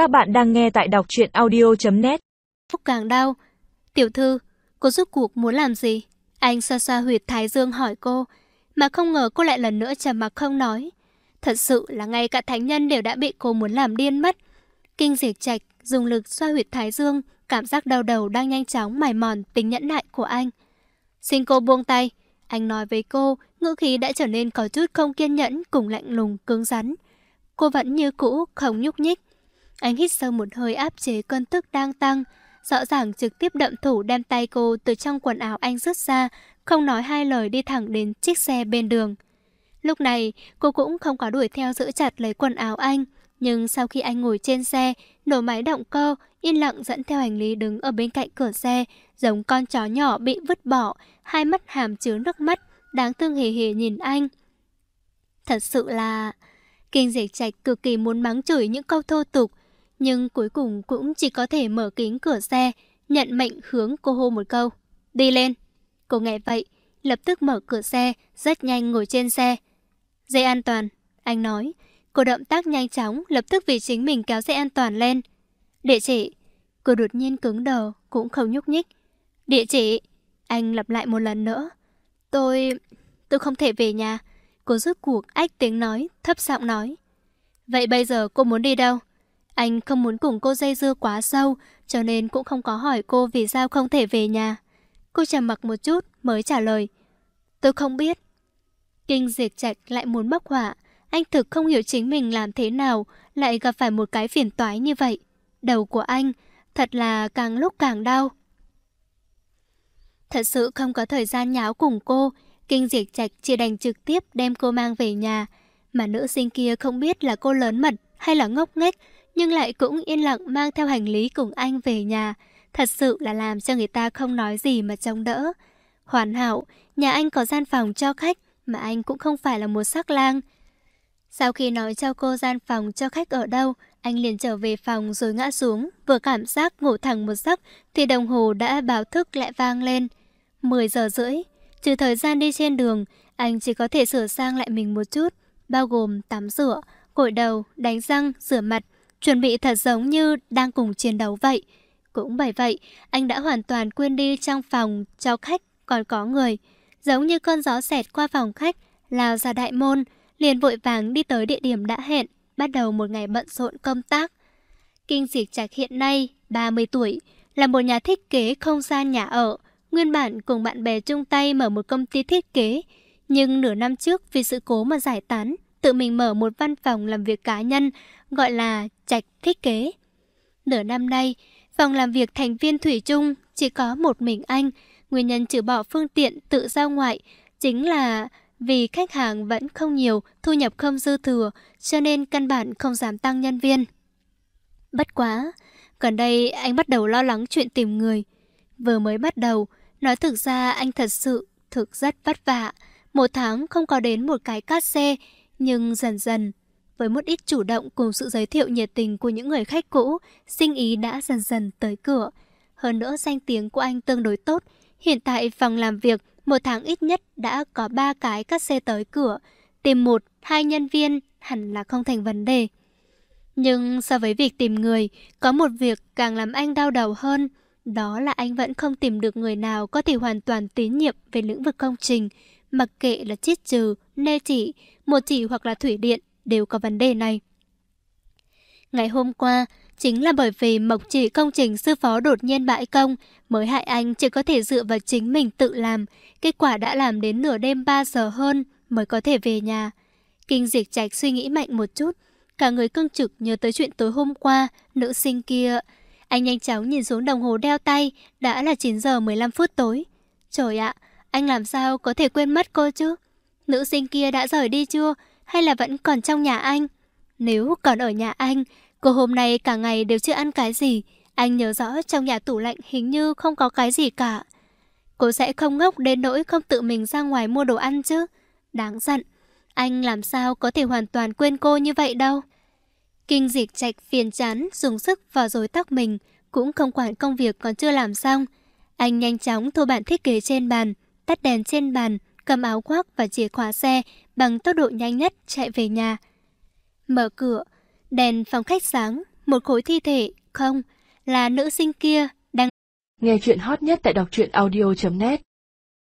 Các bạn đang nghe tại đọc chuyện audio.net Phúc càng đau. Tiểu thư, cô rút cuộc muốn làm gì? Anh xoa xoa huyệt thái dương hỏi cô, mà không ngờ cô lại lần nữa trầm mặc không nói. Thật sự là ngay cả thánh nhân đều đã bị cô muốn làm điên mất. Kinh diệt trạch, dùng lực xoa huyệt thái dương, cảm giác đau đầu đang nhanh chóng mài mòn tính nhẫn nại của anh. Xin cô buông tay. Anh nói với cô, ngữ khí đã trở nên có chút không kiên nhẫn cùng lạnh lùng cứng rắn. Cô vẫn như cũ, không nhúc nhích. Anh hít sâu một hơi áp chế cơn tức đang tăng, rõ ràng trực tiếp đậm thủ đem tay cô từ trong quần áo anh rút ra, không nói hai lời đi thẳng đến chiếc xe bên đường. Lúc này, cô cũng không có đuổi theo giữ chặt lấy quần áo anh, nhưng sau khi anh ngồi trên xe, nổ máy động cơ, yên lặng dẫn theo hành lý đứng ở bên cạnh cửa xe, giống con chó nhỏ bị vứt bỏ, hai mắt hàm chứa nước mắt, đáng thương hề hề nhìn anh. Thật sự là... Kinh dịch trạch cực kỳ muốn mắng chửi những câu thô tục, nhưng cuối cùng cũng chỉ có thể mở kính cửa xe, nhận mệnh hướng cô hô một câu. Đi lên. Cô nghe vậy, lập tức mở cửa xe, rất nhanh ngồi trên xe. Dây an toàn, anh nói. Cô động tác nhanh chóng, lập tức vì chính mình kéo dây an toàn lên. Địa chỉ. Cô đột nhiên cứng đầu, cũng không nhúc nhích. Địa chỉ. Anh lặp lại một lần nữa. Tôi... tôi không thể về nhà. Cô rước cuộc ách tiếng nói, thấp giọng nói. Vậy bây giờ cô muốn đi đâu? Anh không muốn cùng cô dây dưa quá sâu, cho nên cũng không có hỏi cô vì sao không thể về nhà. Cô trầm mặc một chút mới trả lời. Tôi không biết. Kinh diệt trạch lại muốn bốc hỏa. Anh thực không hiểu chính mình làm thế nào lại gặp phải một cái phiền toái như vậy. Đầu của anh thật là càng lúc càng đau. Thật sự không có thời gian nháo cùng cô, Kinh diệt trạch chỉ đành trực tiếp đem cô mang về nhà. Mà nữ sinh kia không biết là cô lớn mật hay là ngốc nghếch, nhưng lại cũng yên lặng mang theo hành lý cùng anh về nhà. Thật sự là làm cho người ta không nói gì mà trông đỡ. Hoàn hảo, nhà anh có gian phòng cho khách, mà anh cũng không phải là một sắc lang. Sau khi nói cho cô gian phòng cho khách ở đâu, anh liền trở về phòng rồi ngã xuống, vừa cảm giác ngủ thẳng một giấc thì đồng hồ đã báo thức lại vang lên. 10 giờ rưỡi, trừ thời gian đi trên đường, anh chỉ có thể sửa sang lại mình một chút, bao gồm tắm rửa, gội đầu, đánh răng, rửa mặt, chuẩn bị thật giống như đang cùng chiến đấu vậy. Cũng bởi vậy, anh đã hoàn toàn quên đi trong phòng cho khách còn có người. Giống như cơn gió xẹt qua phòng khách, lao ra đại môn, liền vội vàng đi tới địa điểm đã hẹn, bắt đầu một ngày bận rộn công tác. Kinh Diệt Trạch hiện nay 30 tuổi, là một nhà thiết kế không gian nhà ở, nguyên bản cùng bạn bè chung tay mở một công ty thiết kế, nhưng nửa năm trước vì sự cố mà giải tán, tự mình mở một văn phòng làm việc cá nhân, gọi là Trạch Thiết Kế. Nửa năm nay, phòng làm việc thành viên Thủy chung chỉ có một mình anh, nguyên nhân trừ bỏ phương tiện tự giao ngoại, chính là vì khách hàng vẫn không nhiều, thu nhập không dư thừa, cho nên căn bản không dám tăng nhân viên. Bất quá, gần đây anh bắt đầu lo lắng chuyện tìm người. Vừa mới bắt đầu, nói thực ra anh thật sự, thực rất vất vả. Một tháng không có đến một cái cát xe, nhưng dần dần, với một ít chủ động cùng sự giới thiệu nhiệt tình của những người khách cũ, sinh ý đã dần dần tới cửa. Hơn nữa danh tiếng của anh tương đối tốt. Hiện tại phòng làm việc một tháng ít nhất đã có 3 cái cắt xe tới cửa. Tìm một, hai nhân viên hẳn là không thành vấn đề. Nhưng so với việc tìm người, có một việc càng làm anh đau đầu hơn. Đó là anh vẫn không tìm được người nào có thể hoàn toàn tín nhiệm về lĩnh vực công trình. Mặc kệ là chiết trừ, nê chỉ, một chỉ hoặc là thủy điện đều có vấn đề này. Ngày hôm qua, chính là bởi vì mộc chỉ công trình sư phó đột nhiên bãi công, mới hại anh chỉ có thể dựa vào chính mình tự làm. Kết quả đã làm đến nửa đêm 3 giờ hơn mới có thể về nhà. Kinh diệt trạch suy nghĩ mạnh một chút. Cả người cưng trực nhớ tới chuyện tối hôm qua, nữ sinh kia. Anh nhanh chóng nhìn xuống đồng hồ đeo tay, đã là 9 giờ 15 phút tối. Trời ạ, anh làm sao có thể quên mất cô chứ? Nữ sinh kia đã rời đi chưa? Hay là vẫn còn trong nhà anh? Nếu còn ở nhà anh, cô hôm nay cả ngày đều chưa ăn cái gì. Anh nhớ rõ trong nhà tủ lạnh hình như không có cái gì cả. Cô sẽ không ngốc đến nỗi không tự mình ra ngoài mua đồ ăn chứ. Đáng giận. Anh làm sao có thể hoàn toàn quên cô như vậy đâu. Kinh dịch trạch phiền chán, dùng sức vào dối tóc mình, cũng không quản công việc còn chưa làm xong. Anh nhanh chóng thu bản thiết kế trên bàn, tắt đèn trên bàn, cầm áo khoác và chìa khóa xe bằng tốc độ nhanh nhất chạy về nhà. Mở cửa, đèn phòng khách sáng, một khối thi thể, không, là nữ sinh kia đang... Nghe chuyện hot nhất tại đọc truyện audio.net